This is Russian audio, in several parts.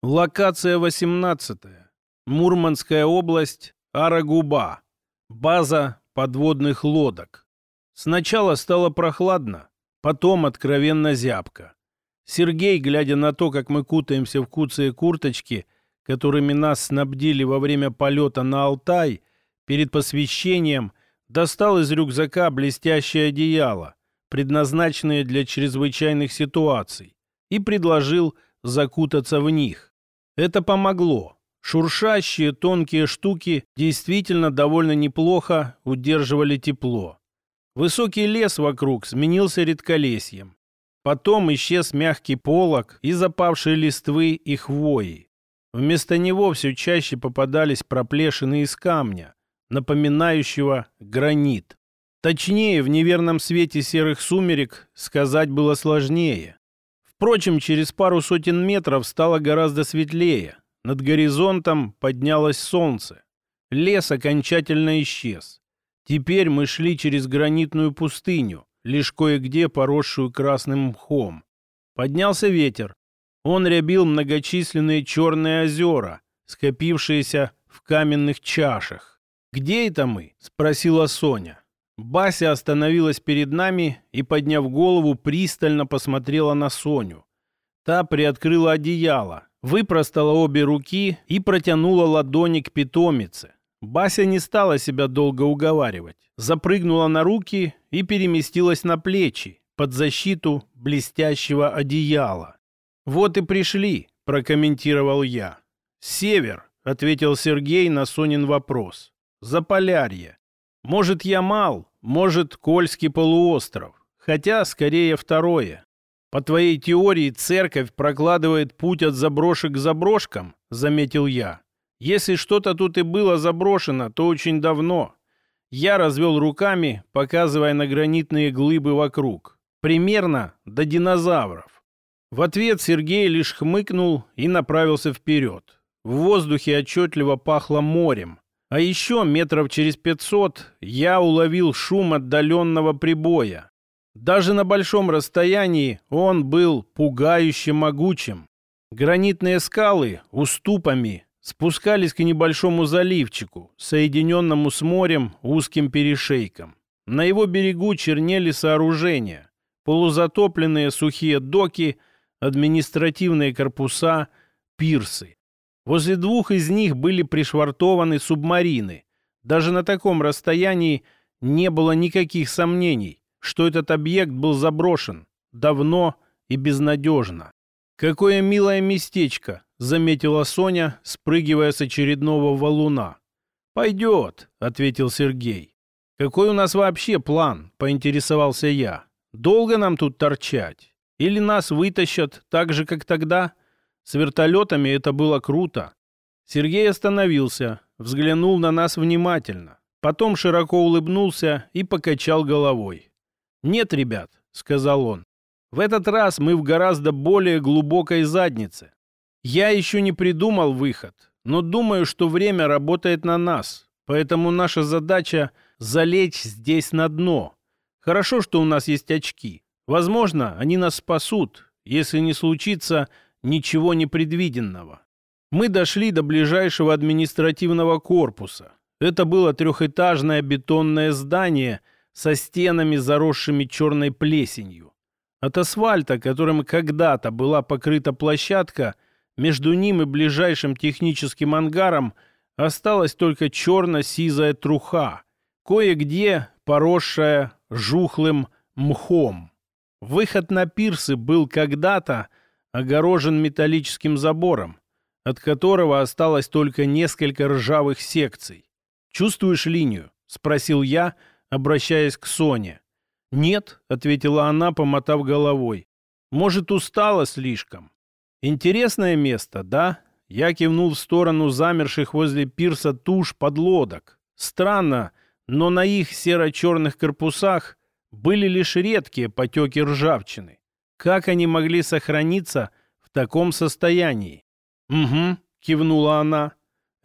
Локация 18. Мурманская область, Арагуба. База подводных лодок. Сначала стало прохладно, потом откровенно зябко. Сергей, глядя на то, как мы кутаемся в куцые курточки, которыми нас снабдили во время полета на Алтай, перед посвящением достал из рюкзака блестящее одеяло, предназначенное для чрезвычайных ситуаций, и предложил закутаться в них. Это помогло. Шуршащие тонкие штуки действительно довольно неплохо удерживали тепло. Высокий лес вокруг сменился редколесьем. Потом исчез мягкий полог и запавшие листвы и хвои. Вместо него все чаще попадались проплешины из камня, напоминающего гранит. Точнее, в неверном свете серых сумерек сказать было сложнее. Впрочем, через пару сотен метров стало гораздо светлее. Над горизонтом поднялось солнце. Лес окончательно исчез. Теперь мы шли через гранитную пустыню, лишь кое-где поросшую красным мхом. Поднялся ветер. Он рябил многочисленные черные озера, скопившиеся в каменных чашах. «Где это мы?» — спросила Соня. Бася остановилась перед нами и, подняв голову, пристально посмотрела на Соню. Та приоткрыла одеяло, выпростала обе руки и протянула ладони к питомице. Бася не стала себя долго уговаривать. Запрыгнула на руки и переместилась на плечи под защиту блестящего одеяла. «Вот и пришли», — прокомментировал я. «Север», — ответил Сергей на Сонин вопрос. «Заполярье. Может, Ямал, может, Кольский полуостров. Хотя, скорее, второе. По твоей теории, церковь прокладывает путь от заброшек к заброшкам, заметил я. Если что-то тут и было заброшено, то очень давно. Я развел руками, показывая на гранитные глыбы вокруг. Примерно до динозавров. В ответ Сергей лишь хмыкнул и направился вперед. В воздухе отчетливо пахло морем. А еще метров через пятьсот я уловил шум отдаленного прибоя. Даже на большом расстоянии он был пугающе могучим. Гранитные скалы уступами спускались к небольшому заливчику, соединенному с морем узким перешейком. На его берегу чернели сооружения, полузатопленные сухие доки, административные корпуса, пирсы. Возле двух из них были пришвартованы субмарины. Даже на таком расстоянии не было никаких сомнений, что этот объект был заброшен давно и безнадежно. «Какое милое местечко!» — заметила Соня, спрыгивая с очередного валуна. «Пойдет», — ответил Сергей. «Какой у нас вообще план?» — поинтересовался я. «Долго нам тут торчать? Или нас вытащат так же, как тогда?» С вертолетами это было круто. Сергей остановился, взглянул на нас внимательно. Потом широко улыбнулся и покачал головой. «Нет, ребят», — сказал он, — «в этот раз мы в гораздо более глубокой заднице. Я еще не придумал выход, но думаю, что время работает на нас, поэтому наша задача — залечь здесь на дно. Хорошо, что у нас есть очки. Возможно, они нас спасут, если не случится ничего непредвиденного. Мы дошли до ближайшего административного корпуса. Это было трехэтажное бетонное здание со стенами, заросшими черной плесенью. От асфальта, которым когда-то была покрыта площадка, между ним и ближайшим техническим ангаром осталась только черно-сизая труха, кое-где поросшая жухлым мхом. Выход на пирсы был когда-то огорожен металлическим забором, от которого осталось только несколько ржавых секций. «Чувствуешь линию?» — спросил я, обращаясь к Соне. «Нет», — ответила она, помотав головой. «Может, устала слишком?» «Интересное место, да?» Я кивнул в сторону замерших возле пирса туш подлодок. Странно, но на их серо-черных корпусах были лишь редкие потеки ржавчины. Как они могли сохраниться в таком состоянии? «Угу», — кивнула она.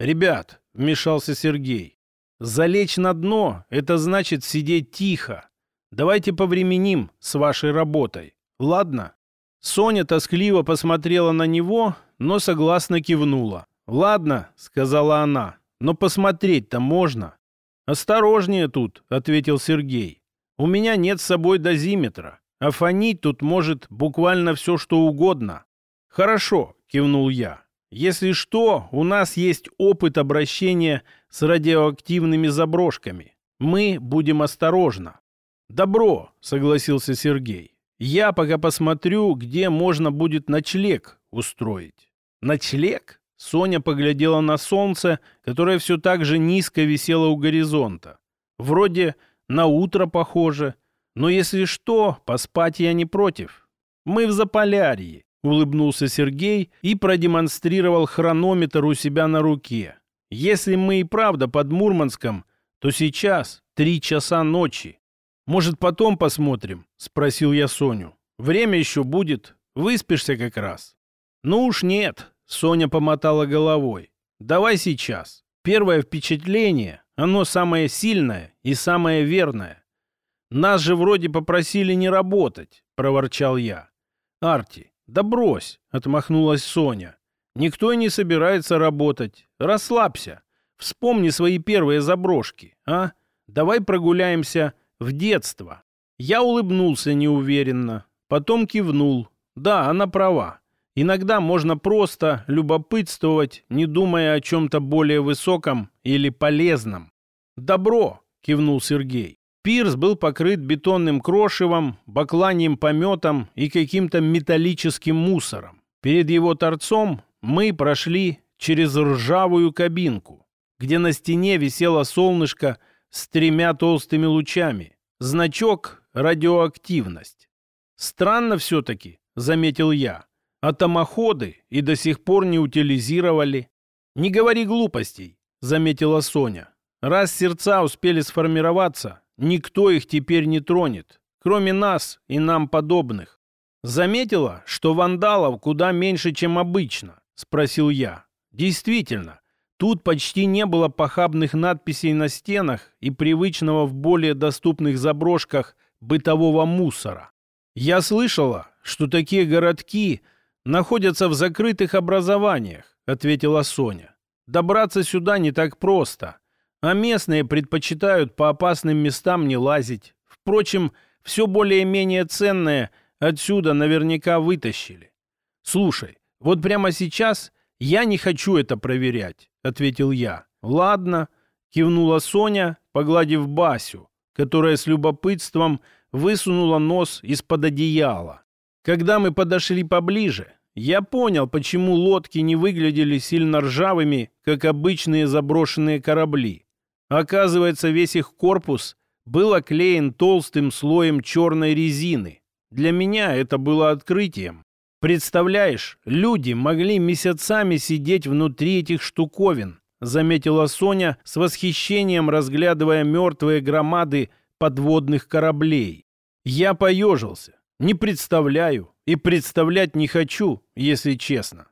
«Ребят», — вмешался Сергей, — «залечь на дно — это значит сидеть тихо. Давайте повременим с вашей работой. Ладно?» Соня тоскливо посмотрела на него, но согласно кивнула. «Ладно», — сказала она, — «но посмотреть-то можно». «Осторожнее тут», — ответил Сергей. «У меня нет с собой дозиметра, а фонить тут может буквально все, что угодно». «Хорошо», — кивнул я. «Если что, у нас есть опыт обращения с радиоактивными заброшками. Мы будем осторожно». «Добро», — согласился Сергей. «Я пока посмотрю, где можно будет ночлег устроить». «Ночлег?» Соня поглядела на солнце, которое все так же низко висело у горизонта. Вроде на утро похоже, но если что, поспать я не против. Мы в Заполярье, улыбнулся Сергей и продемонстрировал хронометр у себя на руке. Если мы и правда под Мурманском, то сейчас три часа ночи. Может, потом посмотрим? Спросил я Соню. Время еще будет, выспишься как раз. Ну уж нет, Соня помотала головой. «Давай сейчас. Первое впечатление, оно самое сильное и самое верное. Нас же вроде попросили не работать», — проворчал я. «Арти, да брось», — отмахнулась Соня. «Никто и не собирается работать. Расслабься. Вспомни свои первые заброшки, а? Давай прогуляемся в детство». Я улыбнулся неуверенно, потом кивнул. Да, она права. Иногда можно просто любопытствовать, не думая о чем-то более высоком или полезном. «Добро!» — кивнул Сергей. Пирс был покрыт бетонным крошевом, бакланьем пометом и каким-то металлическим мусором. Перед его торцом мы прошли через ржавую кабинку, где на стене висело солнышко с тремя толстыми лучами. Значок «Радиоактивность». «Странно все-таки», — заметил я а томоходы и до сих пор не утилизировали. «Не говори глупостей», — заметила Соня. «Раз сердца успели сформироваться, никто их теперь не тронет, кроме нас и нам подобных». «Заметила, что вандалов куда меньше, чем обычно?» — спросил я. «Действительно, тут почти не было похабных надписей на стенах и привычного в более доступных заброшках бытового мусора. Я слышала, что такие городки — находятся в закрытых образованиях», — ответила Соня. «Добраться сюда не так просто, а местные предпочитают по опасным местам не лазить. Впрочем, все более-менее ценное отсюда наверняка вытащили». «Слушай, вот прямо сейчас я не хочу это проверять», — ответил я. «Ладно», — кивнула Соня, погладив Басю, которая с любопытством высунула нос из-под одеяла. Когда мы подошли поближе, я понял, почему лодки не выглядели сильно ржавыми, как обычные заброшенные корабли. Оказывается, весь их корпус был оклеен толстым слоем черной резины. Для меня это было открытием. Представляешь, люди могли месяцами сидеть внутри этих штуковин, заметила Соня с восхищением, разглядывая мертвые громады подводных кораблей. Я поежился. Не представляю и представлять не хочу, если честно.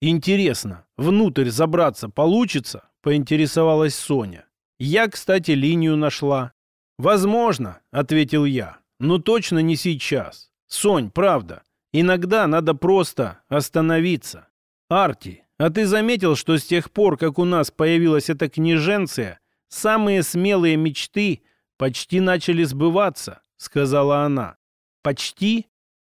Интересно, внутрь забраться получится? Поинтересовалась Соня. Я, кстати, линию нашла. Возможно, ответил я, но точно не сейчас. Сонь, правда, иногда надо просто остановиться. Арти, а ты заметил, что с тех пор, как у нас появилась эта княженция, самые смелые мечты почти начали сбываться, сказала она. «Почти?»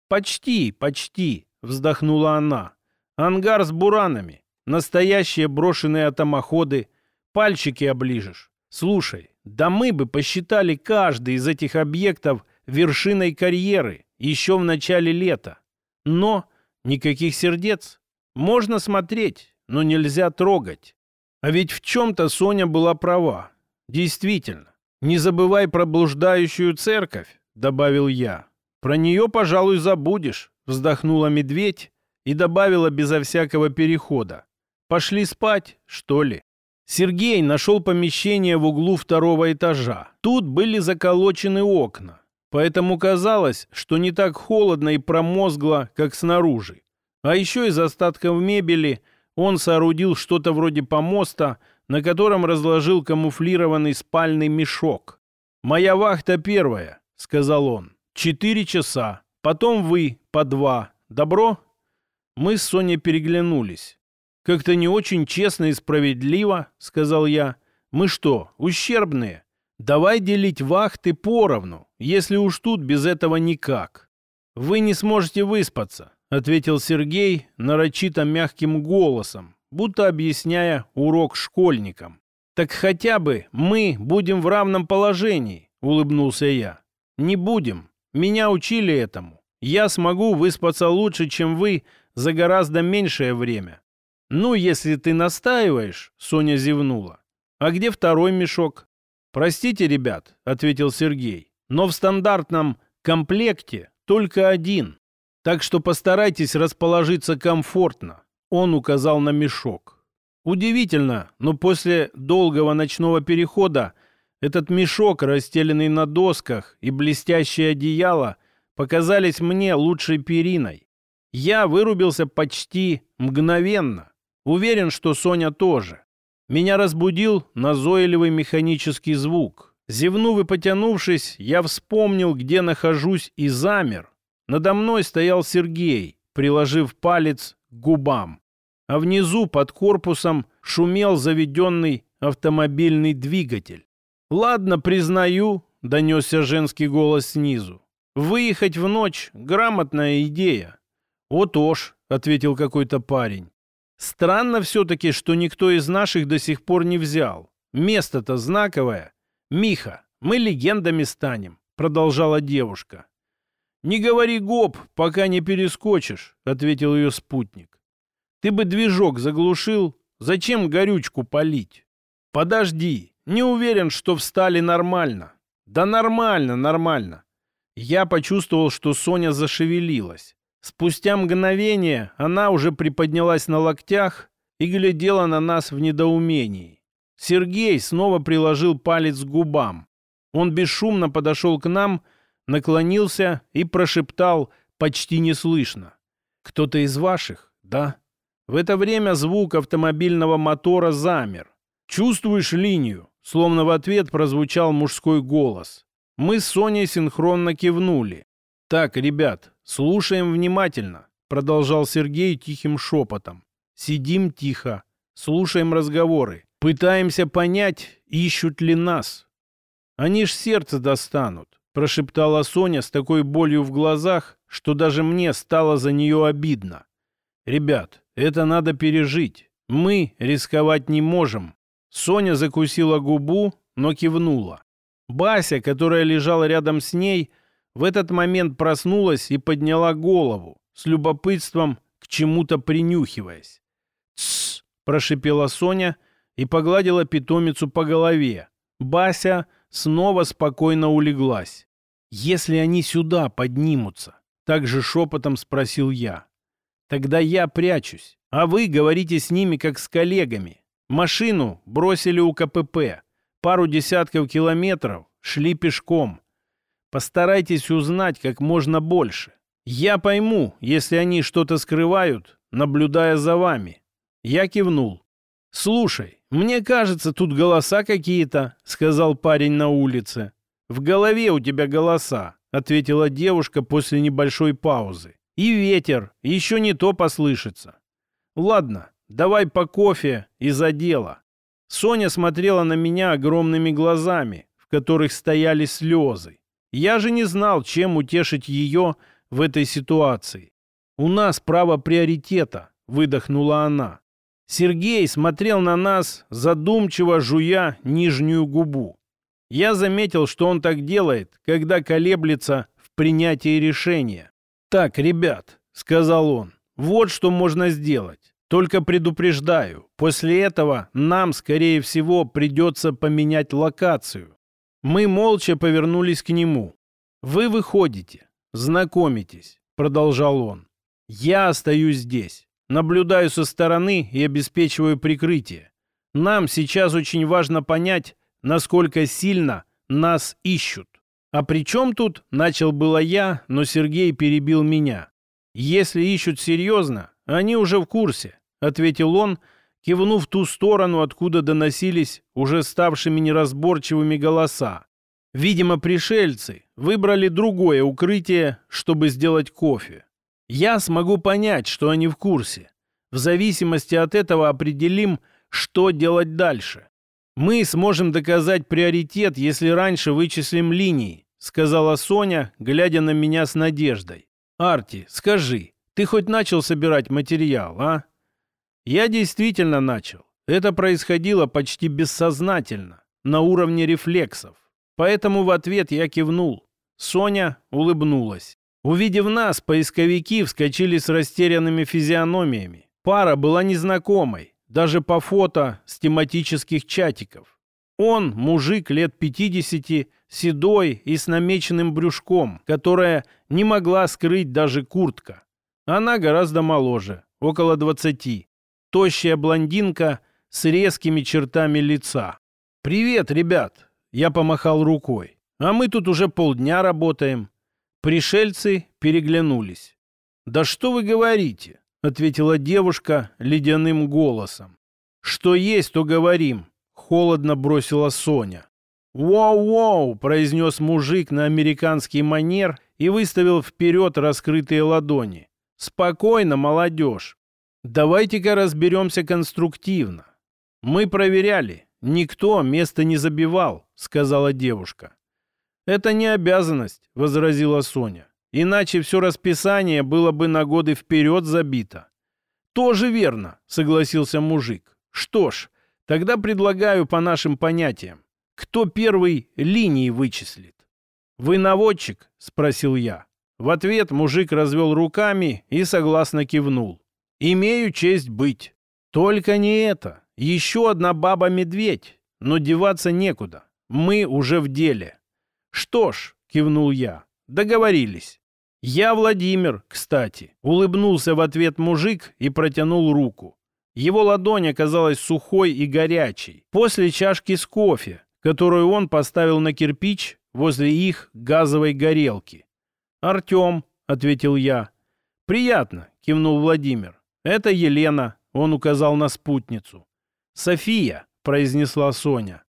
«Почти, почти», — вздохнула она. «Ангар с буранами, настоящие брошенные атомоходы, пальчики оближешь. Слушай, да мы бы посчитали каждый из этих объектов вершиной карьеры еще в начале лета. Но никаких сердец. Можно смотреть, но нельзя трогать. А ведь в чем-то Соня была права. Действительно. Не забывай про блуждающую церковь, добавил я. «Про нее, пожалуй, забудешь», — вздохнула медведь и добавила безо всякого перехода. «Пошли спать, что ли?» Сергей нашел помещение в углу второго этажа. Тут были заколочены окна, поэтому казалось, что не так холодно и промозгло, как снаружи. А еще из остатков мебели он соорудил что-то вроде помоста, на котором разложил камуфлированный спальный мешок. «Моя вахта первая», — сказал он. Четыре часа. Потом вы по два. Добро?» Мы с Соней переглянулись. «Как-то не очень честно и справедливо», — сказал я. «Мы что, ущербные? Давай делить вахты поровну, если уж тут без этого никак». «Вы не сможете выспаться», — ответил Сергей нарочито мягким голосом, будто объясняя урок школьникам. «Так хотя бы мы будем в равном положении», — улыбнулся я. «Не будем. Меня учили этому. Я смогу выспаться лучше, чем вы, за гораздо меньшее время». «Ну, если ты настаиваешь», — Соня зевнула. «А где второй мешок?» «Простите, ребят», — ответил Сергей, «но в стандартном комплекте только один. Так что постарайтесь расположиться комфортно». Он указал на мешок. Удивительно, но после долгого ночного перехода этот мешок, расстеленный на досках, и блестящее одеяло показались мне лучшей периной. Я вырубился почти мгновенно. Уверен, что Соня тоже. Меня разбудил назойливый механический звук. Зевнув и потянувшись, я вспомнил, где нахожусь, и замер. Надо мной стоял Сергей, приложив палец к губам а внизу под корпусом шумел заведенный автомобильный двигатель. «Ладно, признаю», — донесся женский голос снизу. «Выехать в ночь — грамотная идея». «Вот уж», — ответил какой-то парень. «Странно все-таки, что никто из наших до сих пор не взял. Место-то знаковое. Миха, мы легендами станем», — продолжала девушка. «Не говори гоп, пока не перескочишь», — ответил ее спутник. Ты бы движок заглушил. Зачем горючку полить? Подожди. Не уверен, что встали нормально. Да нормально, нормально. Я почувствовал, что Соня зашевелилась. Спустя мгновение она уже приподнялась на локтях и глядела на нас в недоумении. Сергей снова приложил палец к губам. Он бесшумно подошел к нам, наклонился и прошептал почти неслышно. «Кто-то из ваших, да?» В это время звук автомобильного мотора замер. «Чувствуешь линию?» Словно в ответ прозвучал мужской голос. Мы с Соней синхронно кивнули. «Так, ребят, слушаем внимательно», продолжал Сергей тихим шепотом. «Сидим тихо, слушаем разговоры, пытаемся понять, ищут ли нас». «Они ж сердце достанут», прошептала Соня с такой болью в глазах, что даже мне стало за нее обидно. «Ребят, это надо пережить. Мы рисковать не можем». Соня закусила губу, но кивнула. Бася, которая лежала рядом с ней, в этот момент проснулась и подняла голову, с любопытством к чему-то принюхиваясь. «Тссс!» – прошипела Соня и погладила питомицу по голове. Бася снова спокойно улеглась. «Если они сюда поднимутся?» – также шепотом спросил я. Тогда я прячусь, а вы говорите с ними, как с коллегами. Машину бросили у КПП. Пару десятков километров шли пешком. Постарайтесь узнать как можно больше. Я пойму, если они что-то скрывают, наблюдая за вами. Я кивнул. «Слушай, мне кажется, тут голоса какие-то», — сказал парень на улице. «В голове у тебя голоса», — ответила девушка после небольшой паузы. И ветер, еще не то послышится. Ладно, давай по кофе и за дело. Соня смотрела на меня огромными глазами, в которых стояли слезы. Я же не знал, чем утешить ее в этой ситуации. «У нас право приоритета», — выдохнула она. Сергей смотрел на нас, задумчиво жуя нижнюю губу. Я заметил, что он так делает, когда колеблется в принятии решения. «Так, ребят», — сказал он, — «вот что можно сделать. Только предупреждаю, после этого нам, скорее всего, придется поменять локацию». Мы молча повернулись к нему. «Вы выходите, знакомитесь», — продолжал он. «Я остаюсь здесь, наблюдаю со стороны и обеспечиваю прикрытие. Нам сейчас очень важно понять, насколько сильно нас ищут. «А при чем тут?» — начал было я, но Сергей перебил меня. «Если ищут серьезно, они уже в курсе», — ответил он, кивнув ту сторону, откуда доносились уже ставшими неразборчивыми голоса. Видимо, пришельцы выбрали другое укрытие, чтобы сделать кофе. Я смогу понять, что они в курсе. В зависимости от этого определим, что делать дальше. Мы сможем доказать приоритет, если раньше вычислим линии, сказала Соня, глядя на меня с надеждой. Арти, скажи, ты хоть начал собирать материал, а? Я действительно начал. Это происходило почти бессознательно, на уровне рефлексов. Поэтому в ответ я кивнул. Соня улыбнулась. Увидев нас, поисковики вскочили с растерянными физиономиями. Пара была незнакомой, даже по фото с тематических чатиков. Он, мужик лет 50, седой и с намеченным брюшком, которое не могла скрыть даже куртка. Она гораздо моложе, около 20. Тощая блондинка с резкими чертами лица. «Привет, ребят!» Я помахал рукой. «А мы тут уже полдня работаем». Пришельцы переглянулись. «Да что вы говорите?» — ответила девушка ледяным голосом. «Что есть, то говорим», — холодно бросила Соня. «Воу-воу!» — произнес мужик на американский манер и выставил вперед раскрытые ладони. «Спокойно, молодежь. Давайте-ка разберемся конструктивно. Мы проверяли. Никто место не забивал, сказала девушка. Это не обязанность, возразила Соня. Иначе все расписание было бы на годы вперед забито. Тоже верно, согласился мужик. Что ж, тогда предлагаю по нашим понятиям. Кто первый линии вычислит? Вы наводчик? Спросил я. В ответ мужик развел руками и согласно кивнул. «Имею честь быть. Только не это. Еще одна баба-медведь, но деваться некуда. Мы уже в деле. Что ж, кивнул я, договорились. Я Владимир, кстати. Улыбнулся в ответ мужик и протянул руку. Его ладонь оказалась сухой и горячей. После чашки с кофе, которую он поставил на кирпич возле их газовой горелки. «Артем», — ответил я. «Приятно», — кивнул Владимир. «Это Елена», — он указал на спутницу. «София», — произнесла Соня.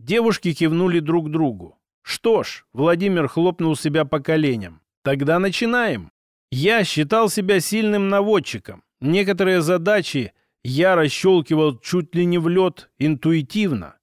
Девушки кивнули друг другу. «Что ж», — Владимир хлопнул себя по коленям. «Тогда начинаем». Я считал себя сильным наводчиком. Некоторые задачи я расщелкивал чуть ли не в лед интуитивно.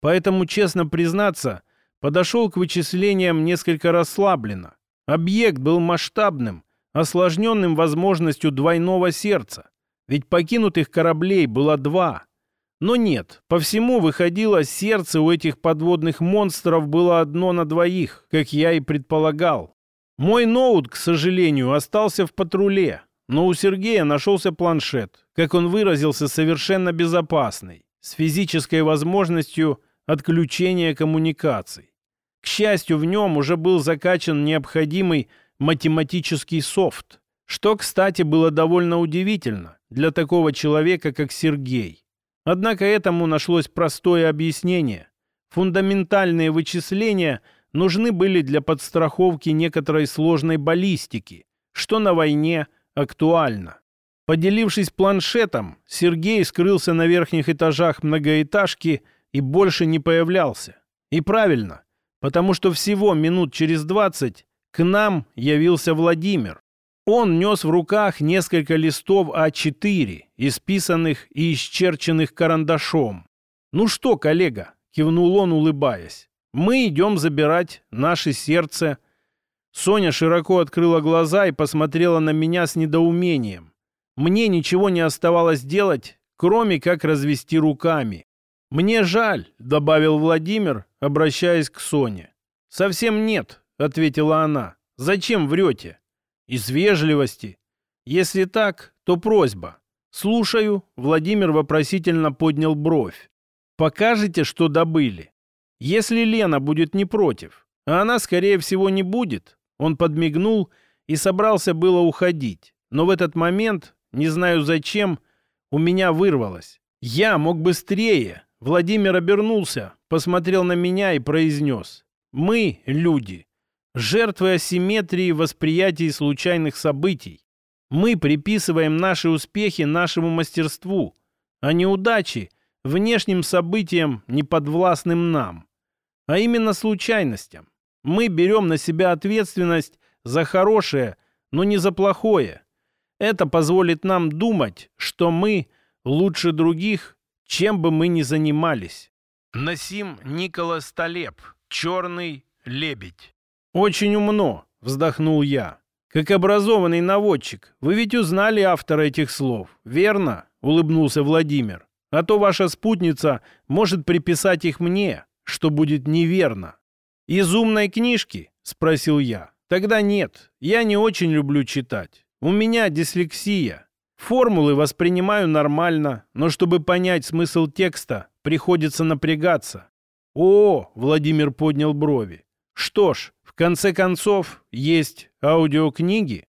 Поэтому, честно признаться, подошел к вычислениям несколько расслабленно. Объект был масштабным, осложненным возможностью двойного сердца. Ведь покинутых кораблей было два — но нет, по всему выходило, сердце у этих подводных монстров было одно на двоих, как я и предполагал. Мой ноут, к сожалению, остался в патруле, но у Сергея нашелся планшет, как он выразился, совершенно безопасный, с физической возможностью отключения коммуникаций. К счастью, в нем уже был закачан необходимый математический софт, что, кстати, было довольно удивительно для такого человека, как Сергей. Однако этому нашлось простое объяснение. Фундаментальные вычисления нужны были для подстраховки некоторой сложной баллистики, что на войне актуально. Поделившись планшетом, Сергей скрылся на верхних этажах многоэтажки и больше не появлялся. И правильно, потому что всего минут через двадцать к нам явился Владимир. Он нес в руках несколько листов А4, исписанных и исчерченных карандашом. «Ну что, коллега?» — кивнул он, улыбаясь. «Мы идем забирать наше сердце». Соня широко открыла глаза и посмотрела на меня с недоумением. Мне ничего не оставалось делать, кроме как развести руками. «Мне жаль», — добавил Владимир, обращаясь к Соне. «Совсем нет», — ответила она. «Зачем врете?» Из вежливости. Если так, то просьба. Слушаю. Владимир вопросительно поднял бровь. Покажете, что добыли? Если Лена будет не против, а она, скорее всего, не будет, он подмигнул и собрался было уходить. Но в этот момент, не знаю зачем, у меня вырвалось. Я мог быстрее. Владимир обернулся, посмотрел на меня и произнес. Мы, люди, жертвы асимметрии восприятий случайных событий. Мы приписываем наши успехи нашему мастерству, а неудачи – внешним событиям, неподвластным нам, а именно случайностям. Мы берем на себя ответственность за хорошее, но не за плохое. Это позволит нам думать, что мы лучше других, чем бы мы ни занимались. Насим Николас Талеб. Черный лебедь. Очень умно, вздохнул я. Как образованный наводчик, вы ведь узнали автора этих слов, верно? Улыбнулся Владимир. А то ваша спутница может приписать их мне, что будет неверно. Из умной книжки? Спросил я. Тогда нет, я не очень люблю читать. У меня дислексия. Формулы воспринимаю нормально, но чтобы понять смысл текста, приходится напрягаться. О, Владимир поднял брови. Что ж, конце концов, есть аудиокниги.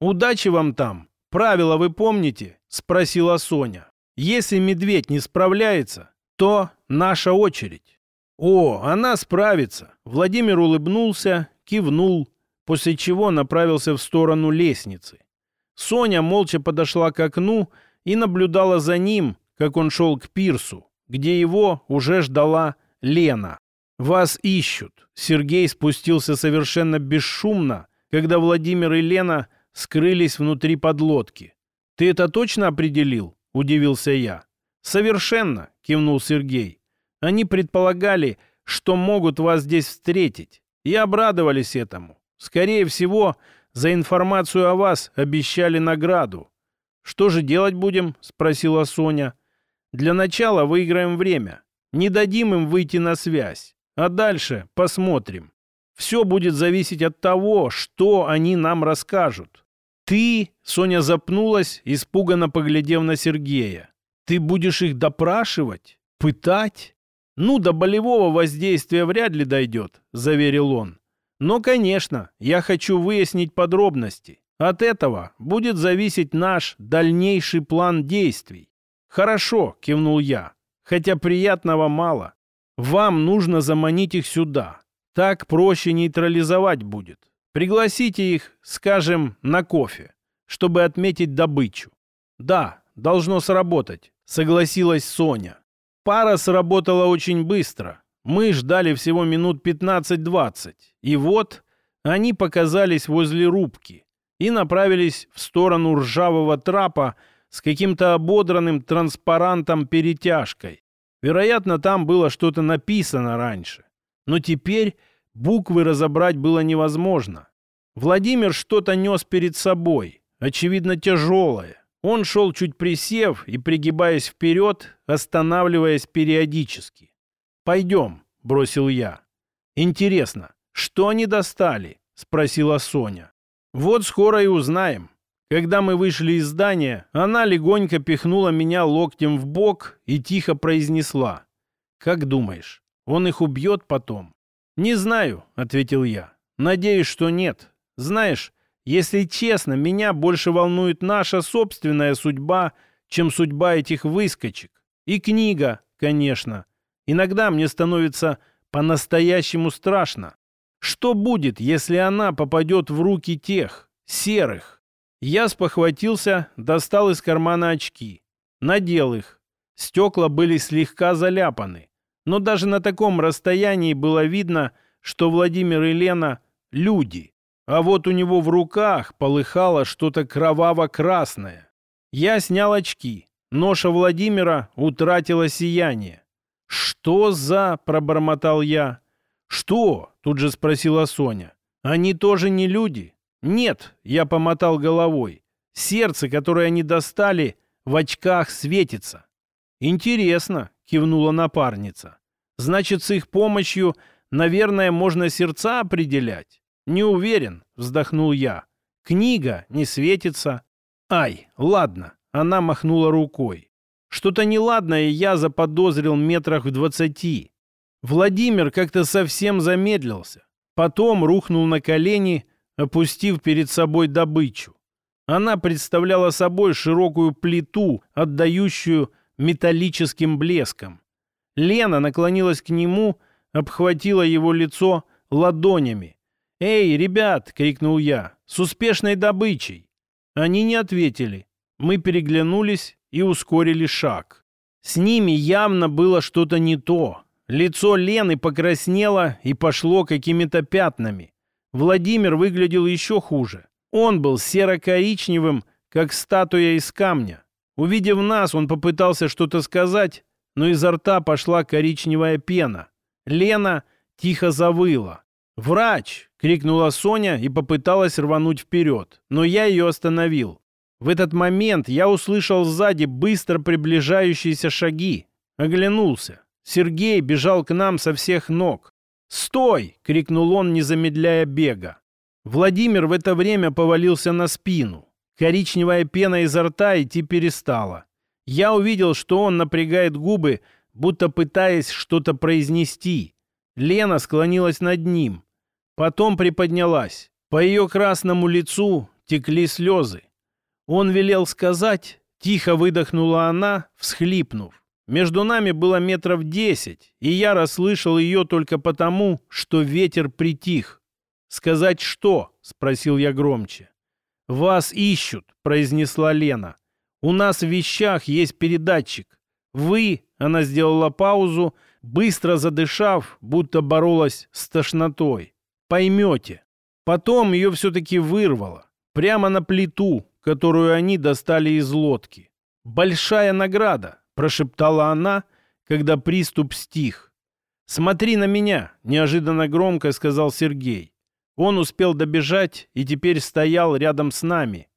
Удачи вам там. Правила вы помните? Спросила Соня. Если медведь не справляется, то наша очередь. О, она справится. Владимир улыбнулся, кивнул, после чего направился в сторону лестницы. Соня молча подошла к окну и наблюдала за ним, как он шел к пирсу, где его уже ждала Лена. «Вас ищут». Сергей спустился совершенно бесшумно, когда Владимир и Лена скрылись внутри подлодки. «Ты это точно определил?» – удивился я. «Совершенно», – кивнул Сергей. «Они предполагали, что могут вас здесь встретить, и обрадовались этому. Скорее всего, за информацию о вас обещали награду. «Что же делать будем?» — спросила Соня. «Для начала выиграем время. Не дадим им выйти на связь. А дальше посмотрим. Все будет зависеть от того, что они нам расскажут. Ты, Соня запнулась, испуганно поглядев на Сергея. Ты будешь их допрашивать? Пытать? Ну, до болевого воздействия вряд ли дойдет, заверил он. Но, конечно, я хочу выяснить подробности. От этого будет зависеть наш дальнейший план действий. Хорошо, кивнул я, хотя приятного мало. Вам нужно заманить их сюда. Так проще нейтрализовать будет. Пригласите их, скажем, на кофе, чтобы отметить добычу. Да, должно сработать, согласилась Соня. Пара сработала очень быстро. Мы ждали всего минут 15-20. И вот они показались возле рубки и направились в сторону ржавого трапа с каким-то ободранным транспарантом-перетяжкой. Вероятно, там было что-то написано раньше. Но теперь буквы разобрать было невозможно. Владимир что-то нес перед собой, очевидно тяжелое. Он шел чуть присев и пригибаясь вперед, останавливаясь периодически. «Пойдем», — бросил я. «Интересно, что они достали?» — спросила Соня. «Вот скоро и узнаем». Когда мы вышли из здания, она легонько пихнула меня локтем в бок и тихо произнесла. «Как думаешь, он их убьет потом?» «Не знаю», — ответил я. «Надеюсь, что нет. Знаешь, если честно, меня больше волнует наша собственная судьба, чем судьба этих выскочек. И книга, конечно. Иногда мне становится по-настоящему страшно. Что будет, если она попадет в руки тех, серых? Я спохватился, достал из кармана очки. Надел их. Стекла были слегка заляпаны. Но даже на таком расстоянии было видно, что Владимир и Лена — люди. А вот у него в руках полыхало что-то кроваво-красное. Я снял очки. Ноша Владимира утратила сияние. «Что за...» — пробормотал я. «Что?» — тут же спросила Соня. «Они тоже не люди?» «Нет», — я помотал головой. «Сердце, которое они достали, в очках светится». «Интересно», — кивнула напарница. «Значит, с их помощью, наверное, можно сердца определять?» «Не уверен», — вздохнул я. «Книга не светится». «Ай, ладно», — она махнула рукой. Что-то неладное я заподозрил метрах в двадцати. Владимир как-то совсем замедлился. Потом рухнул на колени, опустив перед собой добычу. Она представляла собой широкую плиту, отдающую металлическим блеском. Лена наклонилась к нему, обхватила его лицо ладонями. «Эй, ребят!» — крикнул я. «С успешной добычей!» Они не ответили. Мы переглянулись и ускорили шаг. С ними явно было что-то не то. Лицо Лены покраснело и пошло какими-то пятнами. Владимир выглядел еще хуже. Он был серо-коричневым, как статуя из камня. Увидев нас, он попытался что-то сказать, но изо рта пошла коричневая пена. Лена тихо завыла. «Врач!» — крикнула Соня и попыталась рвануть вперед, но я ее остановил. В этот момент я услышал сзади быстро приближающиеся шаги. Оглянулся. Сергей бежал к нам со всех ног. «Стой!» — крикнул он, не замедляя бега. Владимир в это время повалился на спину. Коричневая пена изо рта идти перестала. Я увидел, что он напрягает губы, будто пытаясь что-то произнести. Лена склонилась над ним. Потом приподнялась. По ее красному лицу текли слезы. Он велел сказать, тихо выдохнула она, всхлипнув. Между нами было метров десять, и я расслышал ее только потому, что ветер притих. «Сказать что?» — спросил я громче. «Вас ищут», — произнесла Лена. «У нас в вещах есть передатчик. Вы...» — она сделала паузу, быстро задышав, будто боролась с тошнотой. «Поймете». Потом ее все-таки вырвало. Прямо на плиту, которую они достали из лодки. «Большая награда», — прошептала она, когда приступ стих. «Смотри на меня», — неожиданно громко сказал Сергей. Он успел добежать и теперь стоял рядом с нами.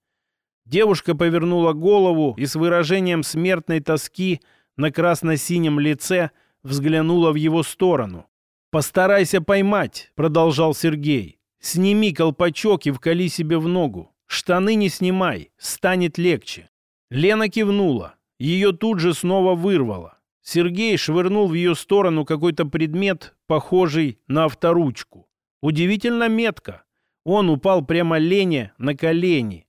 Девушка повернула голову и с выражением смертной тоски на красно-синем лице взглянула в его сторону. «Постарайся поймать», — продолжал Сергей. «Сними колпачок и вкали себе в ногу. Штаны не снимай, станет легче». Лена кивнула. Ее тут же снова вырвало. Сергей швырнул в ее сторону какой-то предмет, похожий на авторучку. Удивительно метко. Он упал прямо Лене на колени.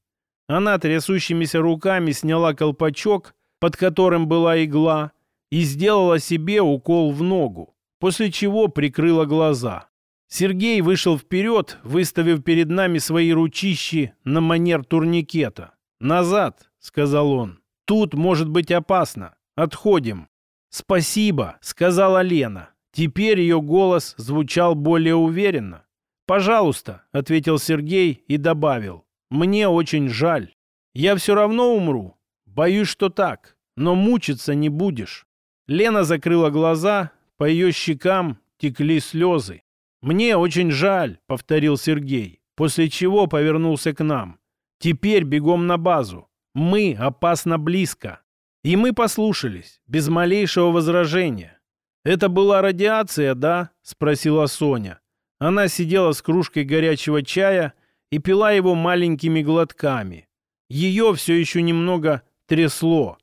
Она трясущимися руками сняла колпачок, под которым была игла, и сделала себе укол в ногу, после чего прикрыла глаза. Сергей вышел вперед, выставив перед нами свои ручищи на манер турникета. «Назад», — сказал он. «Тут может быть опасно. Отходим». «Спасибо», — сказала Лена. Теперь ее голос звучал более уверенно. «Пожалуйста», — ответил Сергей и добавил. «Мне очень жаль. Я все равно умру. Боюсь, что так. Но мучиться не будешь». Лена закрыла глаза, по ее щекам текли слезы. «Мне очень жаль», — повторил Сергей, после чего повернулся к нам. «Теперь бегом на базу. Мы опасно близко». И мы послушались, без малейшего возражения. «Это была радиация, да?» — спросила Соня. Она сидела с кружкой горячего чая и пила его маленькими глотками. Ее все еще немного трясло.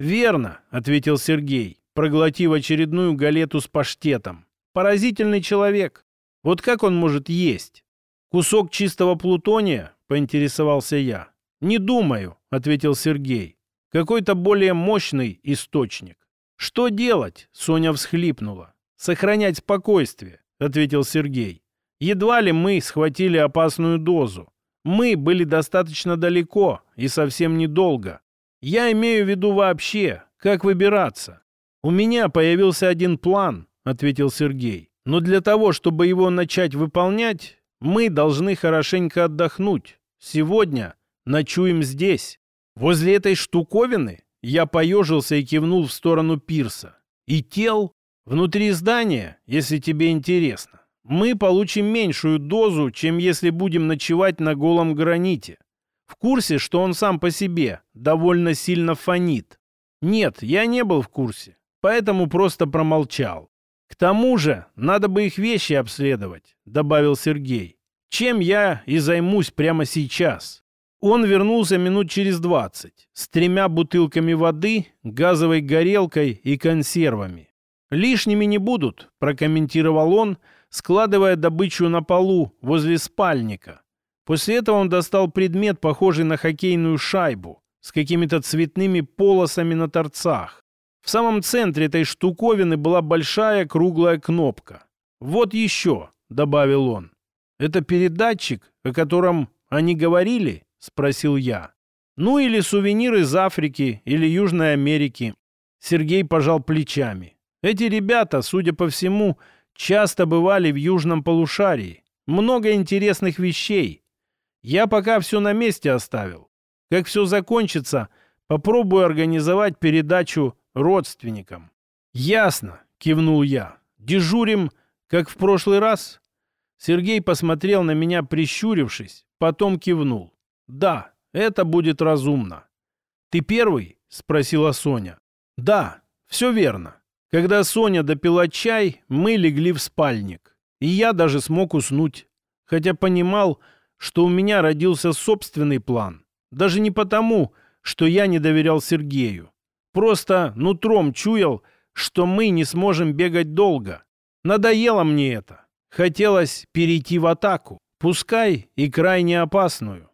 «Верно», — ответил Сергей, проглотив очередную галету с паштетом. «Поразительный человек. Вот как он может есть?» «Кусок чистого плутония?» — поинтересовался я. «Не думаю», — ответил Сергей. «Какой-то более мощный источник». «Что делать?» — Соня всхлипнула. «Сохранять спокойствие. — ответил Сергей. «Едва ли мы схватили опасную дозу. Мы были достаточно далеко и совсем недолго. Я имею в виду вообще, как выбираться. У меня появился один план», — ответил Сергей. «Но для того, чтобы его начать выполнять, мы должны хорошенько отдохнуть. Сегодня ночуем здесь. Возле этой штуковины я поежился и кивнул в сторону пирса. И тел Внутри здания, если тебе интересно, мы получим меньшую дозу, чем если будем ночевать на голом граните. В курсе, что он сам по себе довольно сильно фонит? Нет, я не был в курсе, поэтому просто промолчал. К тому же, надо бы их вещи обследовать, добавил Сергей. Чем я и займусь прямо сейчас. Он вернулся минут через двадцать с тремя бутылками воды, газовой горелкой и консервами. «Лишними не будут», — прокомментировал он, складывая добычу на полу возле спальника. После этого он достал предмет, похожий на хоккейную шайбу, с какими-то цветными полосами на торцах. В самом центре этой штуковины была большая круглая кнопка. «Вот еще», — добавил он. «Это передатчик, о котором они говорили?» — спросил я. «Ну или сувенир из Африки или Южной Америки». Сергей пожал плечами. Эти ребята, судя по всему, часто бывали в южном полушарии. Много интересных вещей. Я пока все на месте оставил. как все закончится, попробую организовать передачу родственникам. «Ясно», — кивнул я. «Дежурим, как в прошлый раз?» Сергей посмотрел на меня, прищурившись, потом кивнул. «Да, это будет разумно». «Ты первый?» — спросила Соня. «Да, все верно. Когда Соня допила чай, мы легли в спальник. И я даже смог уснуть. Хотя понимал, что у меня родился собственный план. Даже не потому, что я не доверял Сергею. Просто нутром чуял, что мы не сможем бегать долго. Надоело мне это. Хотелось перейти в атаку, пускай и крайне опасную.